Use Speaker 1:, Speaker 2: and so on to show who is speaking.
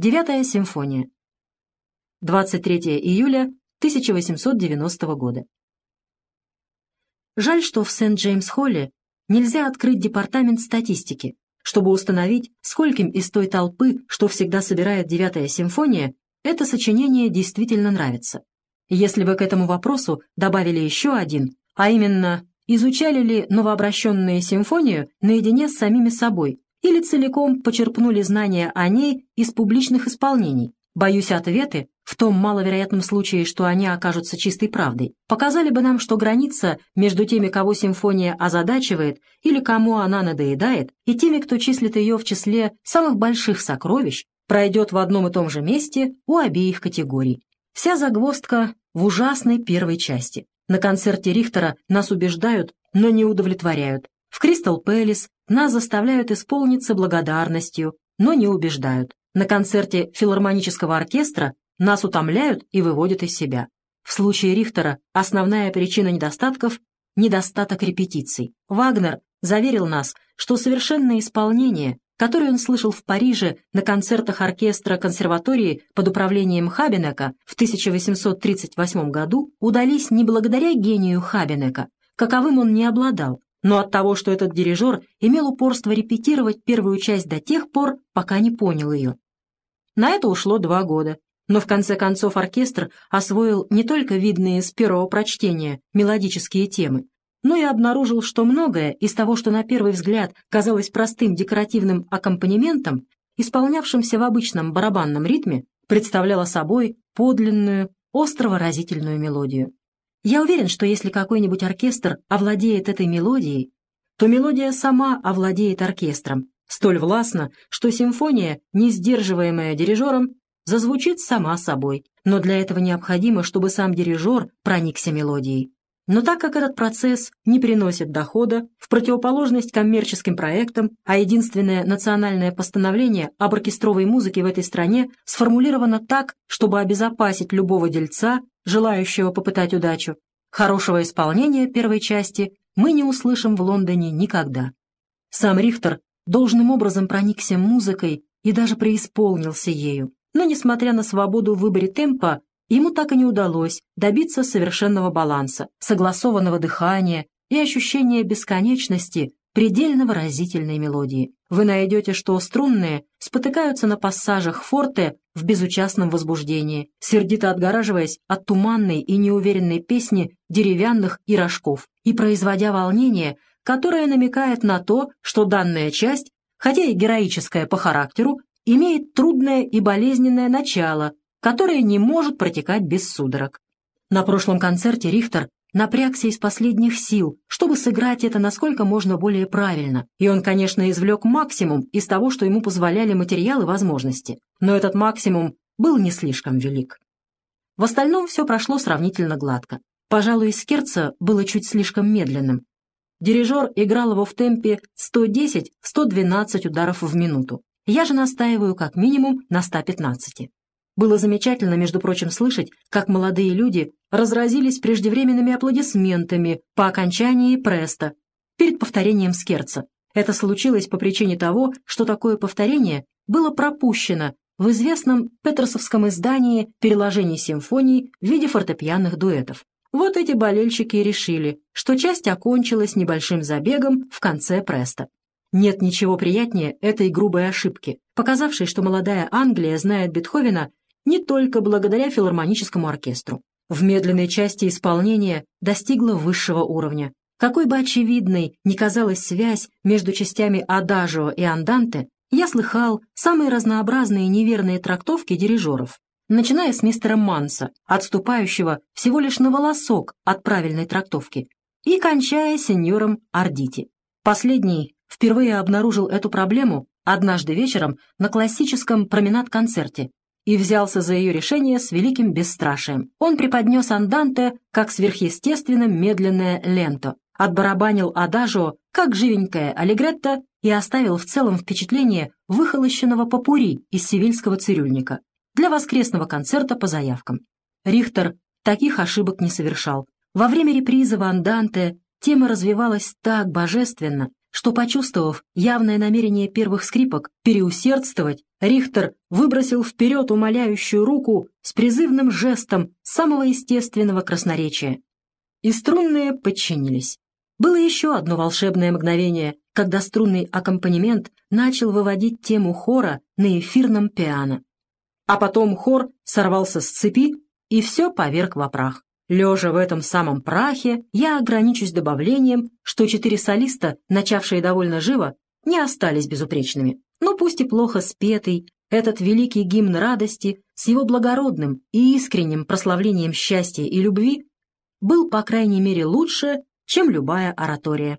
Speaker 1: Девятая симфония. 23 июля 1890 года. Жаль, что в Сент-Джеймс-Холле нельзя открыть департамент статистики, чтобы установить, скольким из той толпы, что всегда собирает девятая симфония, это сочинение действительно нравится. Если бы к этому вопросу добавили еще один, а именно, изучали ли новообращенные симфонию наедине с самими собой или целиком почерпнули знания о ней из публичных исполнений, боюсь, ответы, в том маловероятном случае, что они окажутся чистой правдой, показали бы нам, что граница между теми, кого симфония озадачивает или кому она надоедает, и теми, кто числит ее в числе самых больших сокровищ, пройдет в одном и том же месте у обеих категорий. Вся загвоздка в ужасной первой части. На концерте Рихтера нас убеждают, но не удовлетворяют. В Кристал Пэлис нас заставляют исполниться благодарностью, но не убеждают. На концерте филармонического оркестра нас утомляют и выводят из себя. В случае Рихтера основная причина недостатков – недостаток репетиций. Вагнер заверил нас, что совершенное исполнение который он слышал в Париже на концертах оркестра консерватории под управлением Хабенека в 1838 году, удались не благодаря гению Хабенека, каковым он не обладал, но от того, что этот дирижер имел упорство репетировать первую часть до тех пор, пока не понял ее. На это ушло два года, но в конце концов оркестр освоил не только видные с первого прочтения мелодические темы, но и обнаружил, что многое из того, что на первый взгляд казалось простым декоративным аккомпанементом, исполнявшимся в обычном барабанном ритме, представляло собой подлинную, остро-выразительную мелодию. Я уверен, что если какой-нибудь оркестр овладеет этой мелодией, то мелодия сама овладеет оркестром, столь властно, что симфония, не сдерживаемая дирижером, зазвучит сама собой. Но для этого необходимо, чтобы сам дирижер проникся мелодией. Но так как этот процесс не приносит дохода, в противоположность коммерческим проектам, а единственное национальное постановление об оркестровой музыке в этой стране сформулировано так, чтобы обезопасить любого дельца, желающего попытать удачу, хорошего исполнения первой части мы не услышим в Лондоне никогда. Сам Рихтер должным образом проникся музыкой и даже преисполнился ею. Но, несмотря на свободу в выборе темпа, Ему так и не удалось добиться совершенного баланса, согласованного дыхания и ощущения бесконечности предельно выразительной мелодии. Вы найдете, что струнные спотыкаются на пассажах форте в безучастном возбуждении, сердито отгораживаясь от туманной и неуверенной песни деревянных и рожков и производя волнение, которое намекает на то, что данная часть, хотя и героическая по характеру, имеет трудное и болезненное начало, которое не может протекать без судорог. На прошлом концерте Рихтер напрягся из последних сил, чтобы сыграть это насколько можно более правильно, и он, конечно, извлек максимум из того, что ему позволяли материалы и возможности, но этот максимум был не слишком велик. В остальном все прошло сравнительно гладко. Пожалуй, Скерца было чуть слишком медленным. Дирижер играл его в темпе 110-112 ударов в минуту. Я же настаиваю как минимум на 115. Было замечательно, между прочим, слышать, как молодые люди разразились преждевременными аплодисментами по окончании преста перед повторением скерца. Это случилось по причине того, что такое повторение было пропущено в известном петерсовском издании переложений симфоний в виде фортепианных дуэтов. Вот эти болельщики и решили, что часть окончилась небольшим забегом в конце преста. Нет ничего приятнее этой грубой ошибки, показавшей, что молодая Англия знает Бетховена не только благодаря филармоническому оркестру. В медленной части исполнения достигла высшего уровня. Какой бы очевидной ни казалась связь между частями адажио и анданте, я слыхал самые разнообразные неверные трактовки дирижеров, начиная с мистера Манса, отступающего всего лишь на волосок от правильной трактовки, и кончая сеньором Ардити. Последний впервые обнаружил эту проблему однажды вечером на классическом променад-концерте и взялся за ее решение с великим бесстрашием. Он преподнес анданте как сверхъестественно медленное ленто, отбарабанил адажио как живенькая аллегретто и оставил в целом впечатление выхолощенного попури из сивильского цирюльника для воскресного концерта по заявкам. Рихтер таких ошибок не совершал. Во время репризы в анданте тема развивалась так божественно, что, почувствовав явное намерение первых скрипок переусердствовать, Рихтер выбросил вперед умоляющую руку с призывным жестом самого естественного красноречия. И струнные подчинились. Было еще одно волшебное мгновение, когда струнный аккомпанемент начал выводить тему хора на эфирном пиано. А потом хор сорвался с цепи и все поверг во прах. Лежа в этом самом прахе, я ограничусь добавлением, что четыре солиста, начавшие довольно живо, не остались безупречными. Но пусть и плохо спетый, этот великий гимн радости с его благородным и искренним прославлением счастья и любви был, по крайней мере, лучше, чем любая оратория.